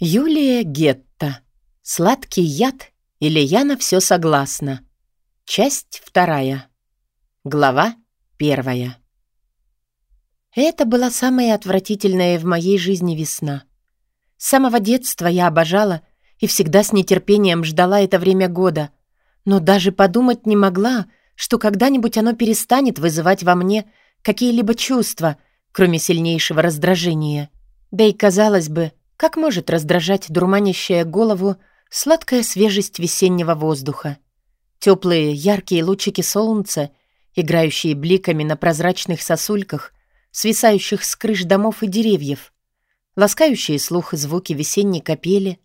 Юлия Гетта. Сладкий яд или я на все согласна. Часть вторая. Глава первая. Это была самая отвратительная в моей жизни весна. С самого детства я обожала и всегда с нетерпением ждала это время года, но даже подумать не могла, что когда-нибудь оно перестанет вызывать во мне какие-либо чувства, кроме сильнейшего раздражения. Да и, казалось бы, как может раздражать дурманящая голову сладкая свежесть весеннего воздуха? Теплые, яркие лучики солнца, играющие бликами на прозрачных сосульках, свисающих с крыш домов и деревьев, ласкающие слух звуки весенней капели,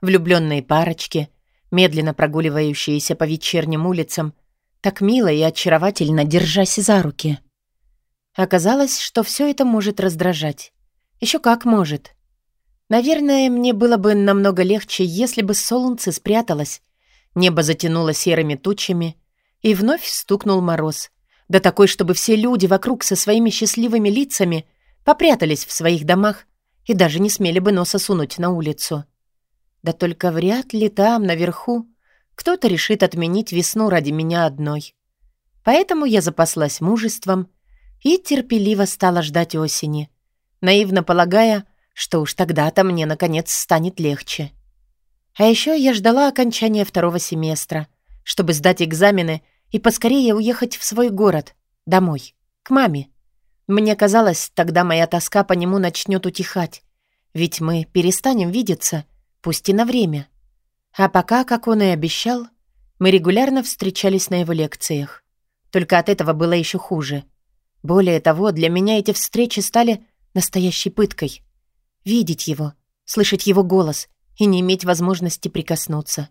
влюбленные парочки, медленно прогуливающиеся по вечерним улицам, так мило и очаровательно держась за руки. Оказалось, что все это может раздражать. Еще как может. Наверное, мне было бы намного легче, если бы солнце спряталось, небо затянуло серыми тучами, и вновь стукнул мороз. Да такой, чтобы все люди вокруг со своими счастливыми лицами попрятались в своих домах и даже не смели бы носа сунуть на улицу. Да только вряд ли там, наверху, кто-то решит отменить весну ради меня одной. Поэтому я запаслась мужеством и терпеливо стала ждать осени, наивно полагая, что уж тогда-то мне, наконец, станет легче. А еще я ждала окончания второго семестра, чтобы сдать экзамены и поскорее уехать в свой город, домой, к маме. Мне казалось, тогда моя тоска по нему начнет утихать, ведь мы перестанем видеться, пусть и на время. А пока, как он и обещал, мы регулярно встречались на его лекциях. Только от этого было еще хуже. Более того, для меня эти встречи стали настоящей пыткой — Видеть его, слышать его голос и не иметь возможности прикоснуться.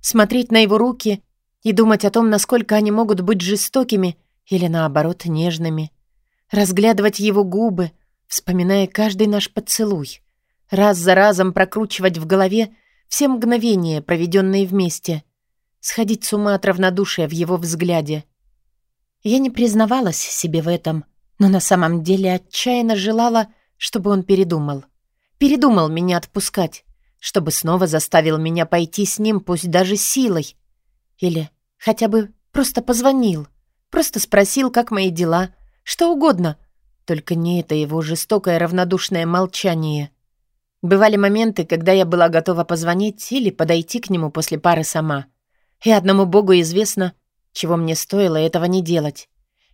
Смотреть на его руки и думать о том, насколько они могут быть жестокими или, наоборот, нежными. Разглядывать его губы, вспоминая каждый наш поцелуй. Раз за разом прокручивать в голове все мгновения, проведенные вместе. Сходить с ума от равнодушия в его взгляде. Я не признавалась себе в этом, но на самом деле отчаянно желала, чтобы он передумал. Передумал меня отпускать, чтобы снова заставил меня пойти с ним, пусть даже силой. Или хотя бы просто позвонил, просто спросил, как мои дела, что угодно, только не это его жестокое равнодушное молчание. Бывали моменты, когда я была готова позвонить или подойти к нему после пары сама. И одному богу известно, чего мне стоило этого не делать.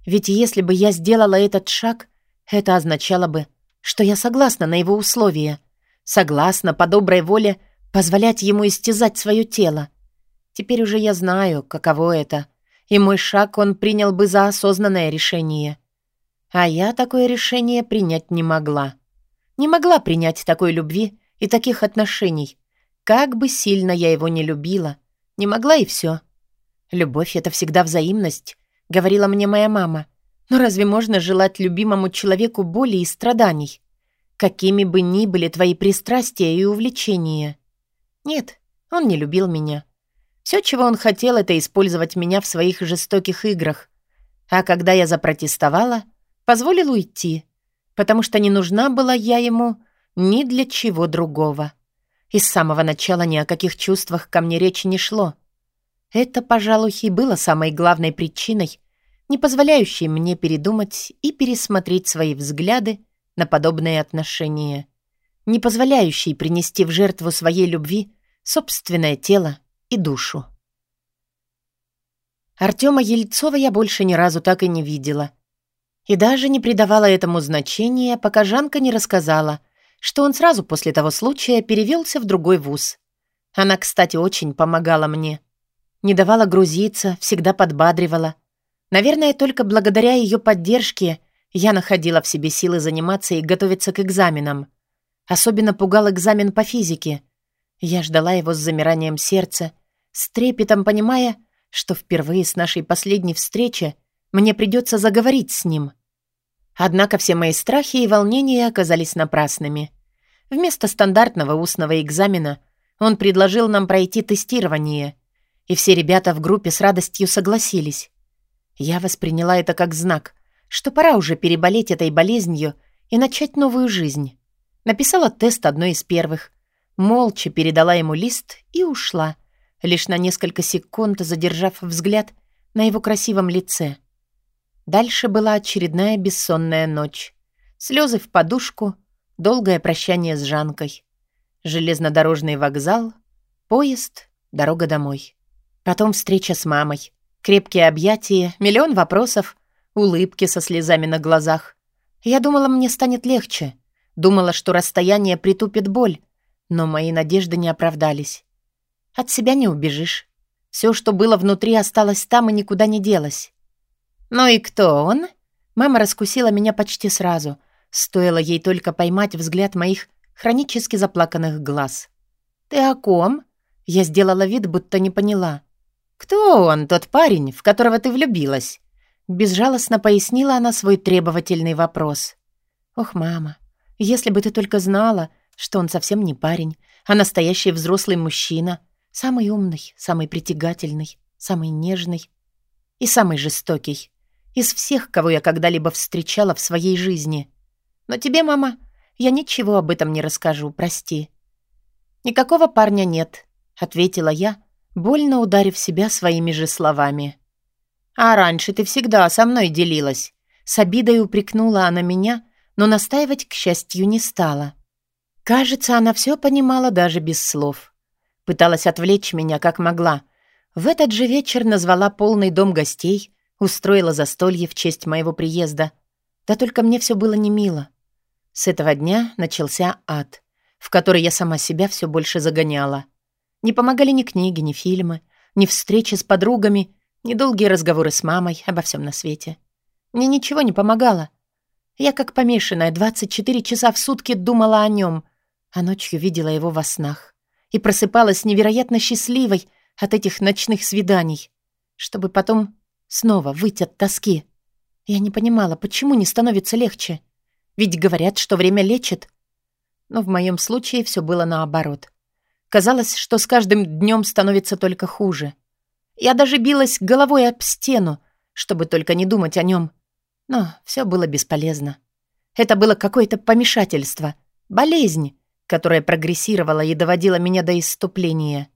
Ведь если бы я сделала этот шаг, это означало бы, что я согласна на его условия, согласна по доброй воле позволять ему истязать свое тело. Теперь уже я знаю, каково это, и мой шаг он принял бы за осознанное решение. А я такое решение принять не могла. Не могла принять такой любви и таких отношений. Как бы сильно я его не любила, не могла и все. Любовь — это всегда взаимность, говорила мне моя мама. Но разве можно желать любимому человеку боли и страданий? Какими бы ни были твои пристрастия и увлечения. Нет, он не любил меня. Все, чего он хотел, это использовать меня в своих жестоких играх. А когда я запротестовала, позволил уйти, потому что не нужна была я ему ни для чего другого. И с самого начала ни о каких чувствах ко мне речи не шло. Это, пожалуй, и было самой главной причиной, не позволяющий мне передумать и пересмотреть свои взгляды на подобные отношения, не позволяющий принести в жертву своей любви собственное тело и душу. Артема Ельцова я больше ни разу так и не видела. И даже не придавала этому значения, пока Жанка не рассказала, что он сразу после того случая перевелся в другой вуз. Она, кстати, очень помогала мне. Не давала грузиться, всегда подбадривала — Наверное, только благодаря ее поддержке я находила в себе силы заниматься и готовиться к экзаменам. Особенно пугал экзамен по физике. Я ждала его с замиранием сердца, с трепетом понимая, что впервые с нашей последней встречи мне придется заговорить с ним. Однако все мои страхи и волнения оказались напрасными. Вместо стандартного устного экзамена он предложил нам пройти тестирование, и все ребята в группе с радостью согласились. Я восприняла это как знак, что пора уже переболеть этой болезнью и начать новую жизнь. Написала тест одной из первых. молча передала ему лист и ушла, лишь на несколько секунд задержав взгляд на его красивом лице. Дальше была очередная бессонная ночь. Слезы в подушку, долгое прощание с Жанкой. Железнодорожный вокзал, поезд, дорога домой. Потом встреча с мамой. Крепкие объятия, миллион вопросов, улыбки со слезами на глазах. Я думала, мне станет легче. Думала, что расстояние притупит боль. Но мои надежды не оправдались. От себя не убежишь. Все, что было внутри, осталось там и никуда не делось. «Ну и кто он?» Мама раскусила меня почти сразу. Стоило ей только поймать взгляд моих хронически заплаканных глаз. «Ты о ком?» Я сделала вид, будто не поняла. «Кто он, тот парень, в которого ты влюбилась?» Безжалостно пояснила она свой требовательный вопрос. «Ох, мама, если бы ты только знала, что он совсем не парень, а настоящий взрослый мужчина, самый умный, самый притягательный, самый нежный и самый жестокий из всех, кого я когда-либо встречала в своей жизни. Но тебе, мама, я ничего об этом не расскажу, прости». «Никакого парня нет», — ответила я, больно ударив себя своими же словами. «А раньше ты всегда со мной делилась». С обидой упрекнула она меня, но настаивать, к счастью, не стала. Кажется, она все понимала даже без слов. Пыталась отвлечь меня, как могла. В этот же вечер назвала полный дом гостей, устроила застолье в честь моего приезда. Да только мне все было не мило. С этого дня начался ад, в который я сама себя все больше загоняла. Не помогали ни книги, ни фильмы, ни встречи с подругами, ни долгие разговоры с мамой обо всем на свете. Мне ничего не помогало. Я, как помешанная, 24 часа в сутки думала о нем, а ночью видела его во снах и просыпалась невероятно счастливой от этих ночных свиданий, чтобы потом снова выйти от тоски. Я не понимала, почему не становится легче. Ведь говорят, что время лечит. Но в моем случае все было наоборот. Казалось, что с каждым днем становится только хуже. Я даже билась головой об стену, чтобы только не думать о нем. Но все было бесполезно. Это было какое-то помешательство, болезнь, которая прогрессировала и доводила меня до исступления.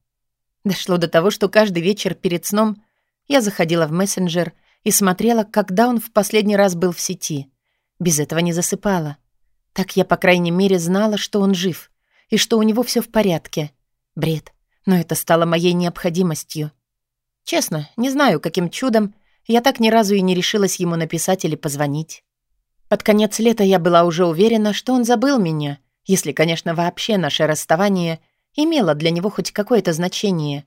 Дошло до того, что каждый вечер перед сном я заходила в мессенджер и смотрела, когда он в последний раз был в сети. Без этого не засыпала. Так я, по крайней мере, знала, что он жив и что у него все в порядке. Бред. Но это стало моей необходимостью. Честно, не знаю, каким чудом я так ни разу и не решилась ему написать или позвонить. Под конец лета я была уже уверена, что он забыл меня, если, конечно, вообще наше расставание имело для него хоть какое-то значение.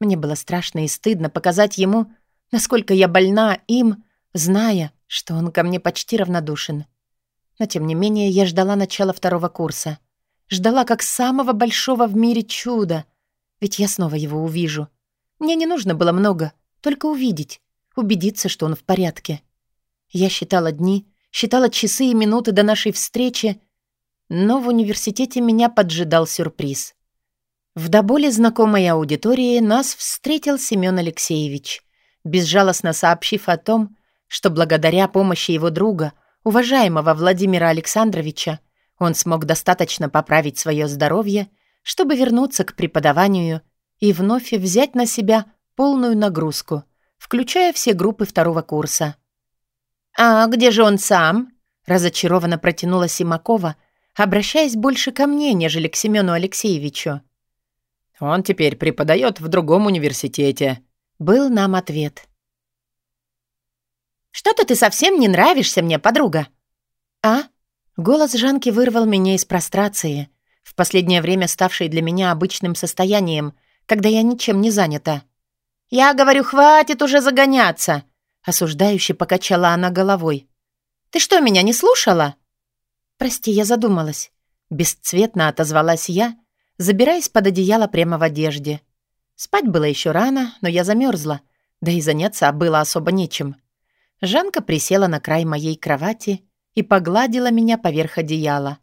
Мне было страшно и стыдно показать ему, насколько я больна им, зная, что он ко мне почти равнодушен. Но, тем не менее, я ждала начала второго курса. Ждала как самого большого в мире чуда. Ведь я снова его увижу. Мне не нужно было много, только увидеть, убедиться, что он в порядке. Я считала дни, считала часы и минуты до нашей встречи, но в университете меня поджидал сюрприз. В до боли знакомой аудитории нас встретил Семён Алексеевич, безжалостно сообщив о том, что благодаря помощи его друга, уважаемого Владимира Александровича, он смог достаточно поправить свое здоровье, чтобы вернуться к преподаванию и вновь взять на себя полную нагрузку, включая все группы второго курса. «А где же он сам?» — разочарованно протянула Симакова, обращаясь больше ко мне, нежели к Семену Алексеевичу. «Он теперь преподает в другом университете», — был нам ответ. «Что-то ты совсем не нравишься мне, подруга». «А?» Голос Жанки вырвал меня из прострации, в последнее время ставшей для меня обычным состоянием, когда я ничем не занята. «Я говорю, хватит уже загоняться!» Осуждающе покачала она головой. «Ты что, меня не слушала?» «Прости, я задумалась». Бесцветно отозвалась я, забираясь под одеяло прямо в одежде. Спать было еще рано, но я замерзла, да и заняться было особо нечем. Жанка присела на край моей кровати и погладила меня поверх одеяла.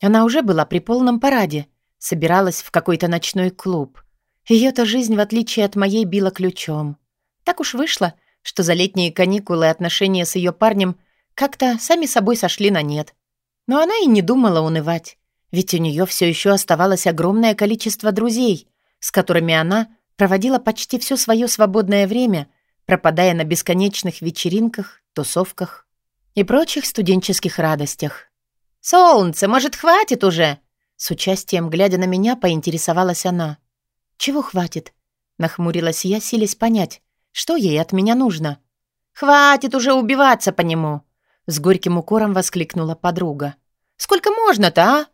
Она уже была при полном параде, собиралась в какой-то ночной клуб. Ее-то жизнь, в отличие от моей, била ключом. Так уж вышло, что за летние каникулы отношения с ее парнем как-то сами собой сошли на нет. Но она и не думала унывать. Ведь у нее все еще оставалось огромное количество друзей, с которыми она проводила почти все свое свободное время, пропадая на бесконечных вечеринках, тусовках и прочих студенческих радостях. «Солнце, может, хватит уже?» С участием, глядя на меня, поинтересовалась она. «Чего хватит?» Нахмурилась я, силясь понять, что ей от меня нужно. «Хватит уже убиваться по нему!» С горьким укором воскликнула подруга. «Сколько можно-то, а?»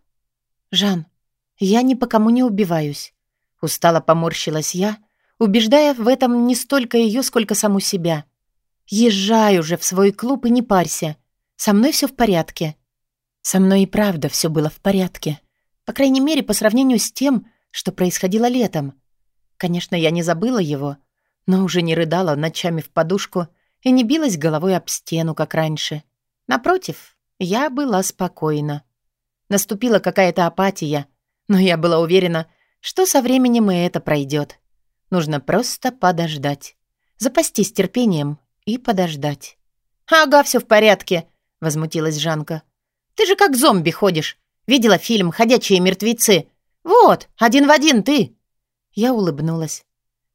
«Жан, я ни по кому не убиваюсь». Устало поморщилась я, убеждая в этом не столько ее, сколько саму себя. «Езжай уже в свой клуб и не парься. Со мной все в порядке». Со мной и правда все было в порядке. По крайней мере, по сравнению с тем, что происходило летом. Конечно, я не забыла его, но уже не рыдала ночами в подушку и не билась головой об стену, как раньше. Напротив, я была спокойна. Наступила какая-то апатия, но я была уверена, что со временем и это пройдет. Нужно просто подождать. Запастись терпением и подождать. «Ага, все в порядке», — возмутилась Жанка. «Ты же как зомби ходишь. Видела фильм «Ходячие мертвецы»? Вот, один в один ты. Я улыбнулась.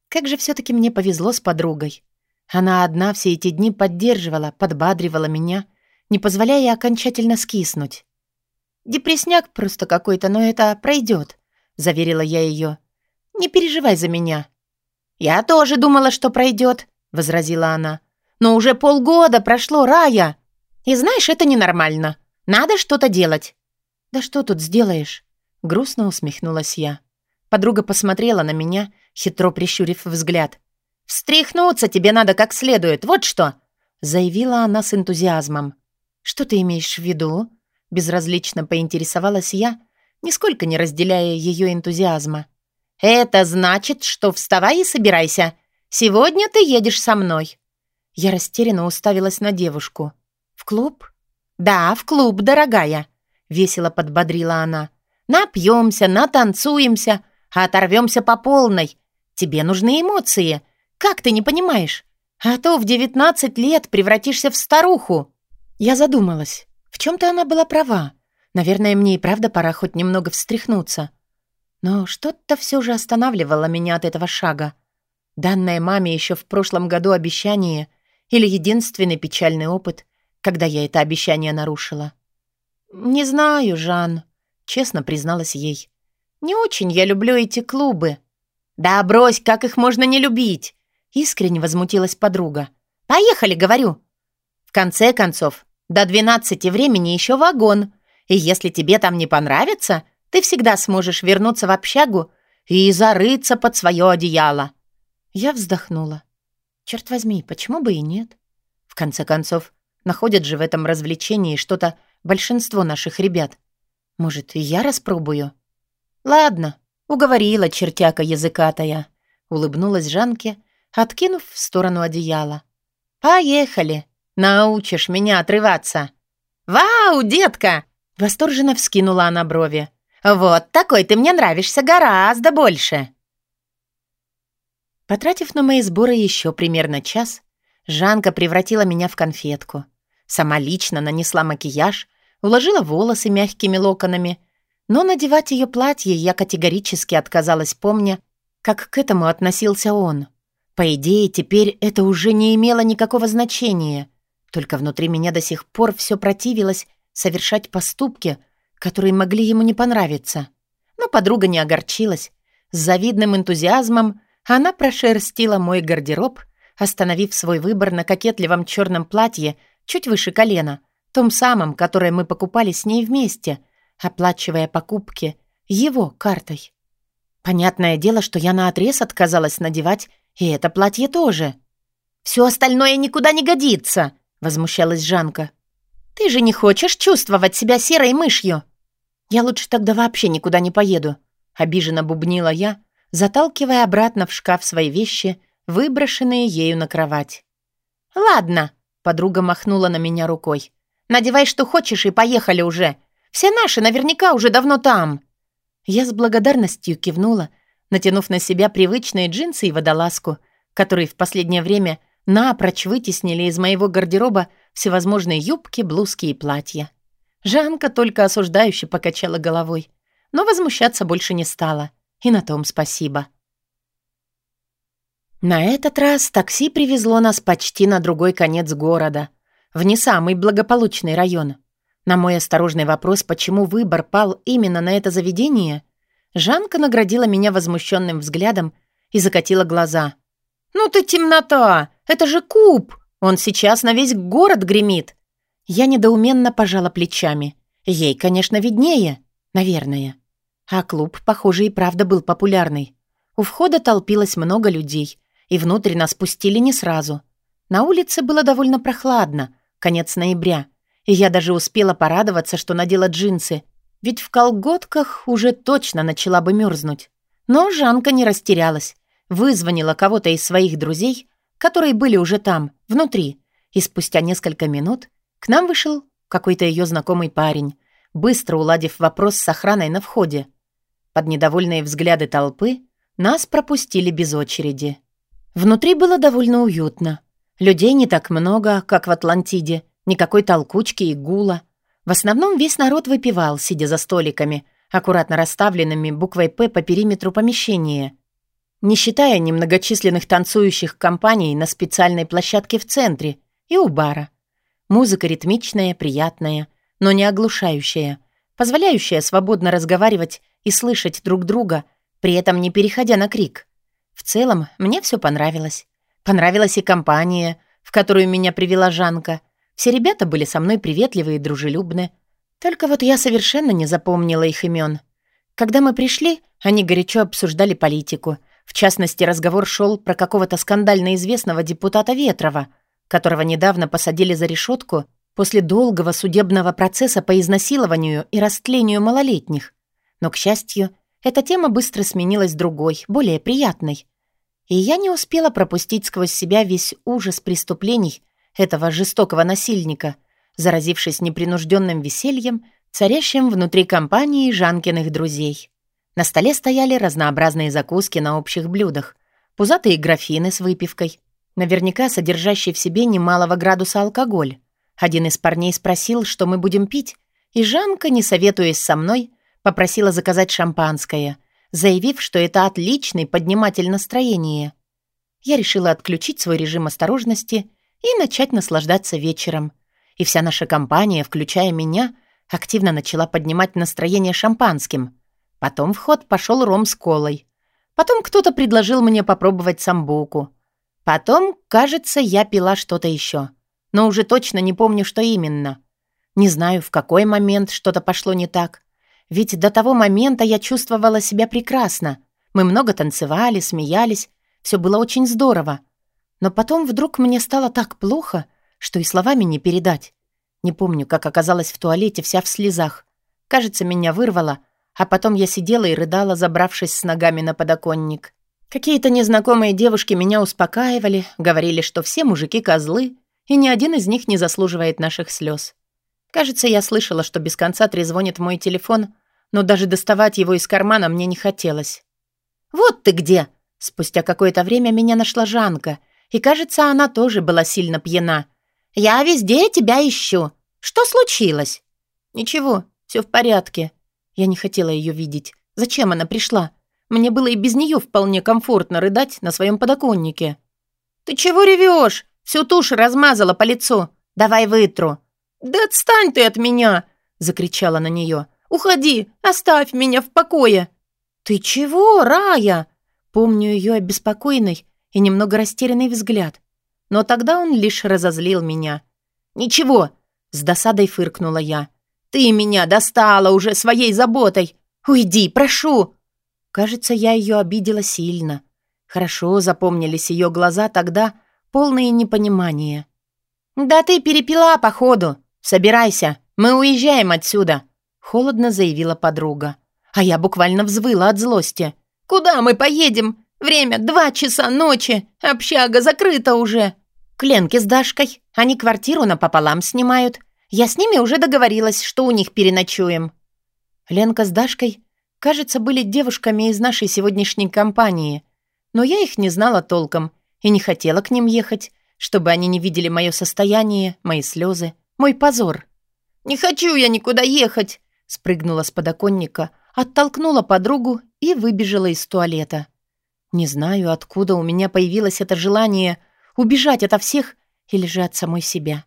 Как же все-таки мне повезло с подругой. Она одна все эти дни поддерживала, подбадривала меня, не позволяя окончательно скиснуть. «Депресняк просто какой-то, но это пройдет», — заверила я ее. «Не переживай за меня». «Я тоже думала, что пройдет», — возразила она. «Но уже полгода прошло, Рая. И знаешь, это ненормально. Надо что-то делать». «Да что тут сделаешь?» — грустно усмехнулась я. Подруга посмотрела на меня, хитро прищурив взгляд. «Встряхнуться тебе надо как следует, вот что!» заявила она с энтузиазмом. «Что ты имеешь в виду?» безразлично поинтересовалась я, нисколько не разделяя ее энтузиазма. «Это значит, что вставай и собирайся. Сегодня ты едешь со мной». Я растерянно уставилась на девушку. «В клуб?» «Да, в клуб, дорогая», — весело подбодрила она. «Напьемся, натанцуемся, а оторвемся по полной. Тебе нужны эмоции. Как ты не понимаешь? А то в девятнадцать лет превратишься в старуху». Я задумалась. В чем-то она была права. Наверное, мне и правда пора хоть немного встряхнуться. Но что-то все же останавливало меня от этого шага. Данное маме еще в прошлом году обещание или единственный печальный опыт, когда я это обещание нарушила. «Не знаю, Жан», — честно призналась ей. Не очень я люблю эти клубы». «Да брось, как их можно не любить?» Искренне возмутилась подруга. «Поехали, говорю». «В конце концов, до двенадцати времени еще вагон, и если тебе там не понравится, ты всегда сможешь вернуться в общагу и зарыться под свое одеяло». Я вздохнула. Черт возьми, почему бы и нет? В конце концов, находят же в этом развлечении что-то большинство наших ребят. Может, и я распробую?» «Ладно, уговорила чертяка языкатая», — улыбнулась Жанке, откинув в сторону одеяла. «Поехали, научишь меня отрываться». «Вау, детка!» — восторженно вскинула она брови. «Вот такой ты мне нравишься гораздо больше!» Потратив на мои сборы еще примерно час, Жанка превратила меня в конфетку. Сама лично нанесла макияж, уложила волосы мягкими локонами но надевать ее платье я категорически отказалась, помня, как к этому относился он. По идее, теперь это уже не имело никакого значения. Только внутри меня до сих пор все противилось совершать поступки, которые могли ему не понравиться. Но подруга не огорчилась. С завидным энтузиазмом она прошерстила мой гардероб, остановив свой выбор на кокетливом черном платье чуть выше колена, том самом, которое мы покупали с ней вместе — оплачивая покупки его картой. Понятное дело, что я наотрез отказалась надевать, и это платье тоже. «Все остальное никуда не годится», — возмущалась Жанка. «Ты же не хочешь чувствовать себя серой мышью?» «Я лучше тогда вообще никуда не поеду», — обиженно бубнила я, заталкивая обратно в шкаф свои вещи, выброшенные ею на кровать. «Ладно», — подруга махнула на меня рукой. «Надевай, что хочешь, и поехали уже. Все наши наверняка уже давно там». Я с благодарностью кивнула, натянув на себя привычные джинсы и водолазку, которые в последнее время напрочь вытеснили из моего гардероба всевозможные юбки, блузки и платья. Жанка только осуждающе покачала головой. но возмущаться больше не стала. И на том спасибо. На этот раз такси привезло нас почти на другой конец города, в не самый благополучный район. На мой осторожный вопрос, почему выбор пал именно на это заведение, Жанка наградила меня возмущенным взглядом и закатила глаза. «Ну ты темнота! Это же куб! Он сейчас на весь город гремит!» Я недоуменно пожала плечами. Ей, конечно, виднее, наверное. А клуб, похоже, и правда был популярный. У входа толпилось много людей, и внутрь нас пустили не сразу. На улице было довольно прохладно, конец ноября, и я даже успела порадоваться, что надела джинсы, ведь в колготках уже точно начала бы мерзнуть. Но Жанка не растерялась, вызвонила кого-то из своих друзей, которые были уже там, внутри, и спустя несколько минут к нам вышел какой-то ее знакомый парень, быстро уладив вопрос с охраной на входе. Под недовольные взгляды толпы нас пропустили без очереди. Внутри было довольно уютно. Людей не так много, как в Атлантиде, никакой толкучки и гула. В основном весь народ выпивал, сидя за столиками, аккуратно расставленными буквой «П» по периметру помещения. Не считая немногочисленных танцующих компаний на специальной площадке в центре и у бара. Музыка ритмичная, приятная, но не оглушающая, позволяющая свободно разговаривать и слышать друг друга, при этом не переходя на крик. В целом, мне все понравилось. Понравилась и компания, в которую меня привела Жанка. Все ребята были со мной приветливы и дружелюбны. Только вот я совершенно не запомнила их имен. Когда мы пришли, они горячо обсуждали политику. В частности, разговор шел про какого-то скандально известного депутата Ветрова, которого недавно посадили за решетку после долгого судебного процесса по изнасилованию и растлению малолетних. Но, к счастью, эта тема быстро сменилась другой, более приятной. И я не успела пропустить сквозь себя весь ужас преступлений этого жестокого насильника, заразившись непринужденным весельем, царящим внутри компании Жанкиных друзей. На столе стояли разнообразные закуски на общих блюдах, пузатые графины с выпивкой, наверняка содержащие в себе немалого градуса алкоголь. Один из парней спросил, что мы будем пить, и Жанка, не советуясь со мной, Попросила заказать шампанское, заявив, что это отличный подниматель настроения. Я решила отключить свой режим осторожности и начать наслаждаться вечером. И вся наша компания, включая меня, активно начала поднимать настроение шампанским. Потом в ход пошел ром с колой. Потом кто-то предложил мне попробовать самбуку. Потом, кажется, я пила что-то еще. Но уже точно не помню, что именно. Не знаю, в какой момент что-то пошло не так. Ведь до того момента я чувствовала себя прекрасно. Мы много танцевали, смеялись. Все было очень здорово. Но потом вдруг мне стало так плохо, что и словами не передать. Не помню, как оказалась в туалете вся в слезах. Кажется, меня вырвало, а потом я сидела и рыдала, забравшись с ногами на подоконник. Какие-то незнакомые девушки меня успокаивали, говорили, что все мужики козлы, и ни один из них не заслуживает наших слез. Кажется, я слышала, что без конца трезвонит мой телефон, но даже доставать его из кармана мне не хотелось. «Вот ты где!» Спустя какое-то время меня нашла Жанка, и, кажется, она тоже была сильно пьяна. «Я везде тебя ищу. Что случилось?» «Ничего, все в порядке». Я не хотела ее видеть. Зачем она пришла? Мне было и без нее вполне комфортно рыдать на своем подоконнике. «Ты чего ревешь? Всю тушь размазала по лицу. Давай вытру». «Да отстань ты от меня!» — закричала на нее. «Уходи! Оставь меня в покое!» «Ты чего, Рая?» Помню ее обеспокоенный и немного растерянный взгляд. Но тогда он лишь разозлил меня. «Ничего!» — с досадой фыркнула я. «Ты меня достала уже своей заботой! Уйди, прошу!» Кажется, я ее обидела сильно. Хорошо запомнились ее глаза тогда, полные непонимания. «Да ты перепила, походу!» «Собирайся, мы уезжаем отсюда», — холодно заявила подруга. А я буквально взвыла от злости. «Куда мы поедем? Время два часа ночи, общага закрыта уже». «К Ленке с Дашкой. Они квартиру напополам снимают. Я с ними уже договорилась, что у них переночуем». Ленка с Дашкой, кажется, были девушками из нашей сегодняшней компании, но я их не знала толком и не хотела к ним ехать, чтобы они не видели мое состояние, мои слезы. Мой позор. «Не хочу я никуда ехать!» Спрыгнула с подоконника, оттолкнула подругу и выбежала из туалета. Не знаю, откуда у меня появилось это желание убежать ото всех или же от самой себя.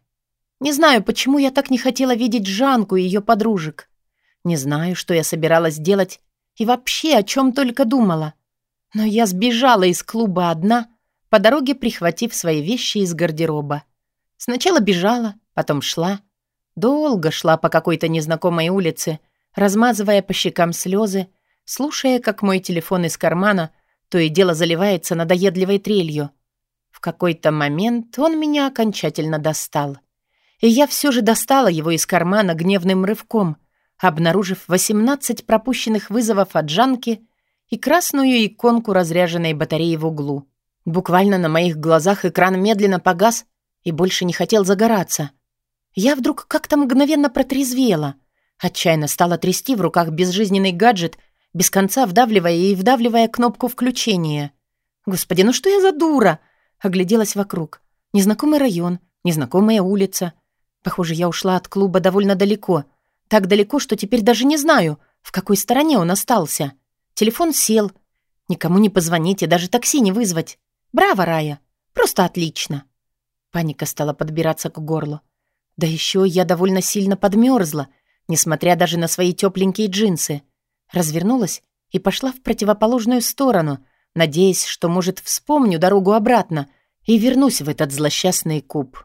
Не знаю, почему я так не хотела видеть Жанку и ее подружек. Не знаю, что я собиралась делать и вообще о чем только думала. Но я сбежала из клуба одна, по дороге прихватив свои вещи из гардероба. Сначала бежала, потом шла. Долго шла по какой-то незнакомой улице, размазывая по щекам слезы, слушая, как мой телефон из кармана то и дело заливается надоедливой трелью. В какой-то момент он меня окончательно достал. И я все же достала его из кармана гневным рывком, обнаружив 18 пропущенных вызовов от Жанки и красную иконку разряженной батареи в углу. Буквально на моих глазах экран медленно погас и больше не хотел загораться. Я вдруг как-то мгновенно протрезвела — Отчаянно стала трясти в руках безжизненный гаджет, без конца вдавливая и вдавливая кнопку включения. «Господи, ну что я за дура?» Огляделась вокруг. Незнакомый район, незнакомая улица. Похоже, я ушла от клуба довольно далеко. Так далеко, что теперь даже не знаю, в какой стороне он остался. Телефон сел. Никому не позвонить и даже такси не вызвать. Браво, Рая. Просто отлично. Паника стала подбираться к горлу. Да еще я довольно сильно подмерзла несмотря даже на свои тепленькие джинсы. Развернулась и пошла в противоположную сторону, надеясь, что, может, вспомню дорогу обратно и вернусь в этот злосчастный куб.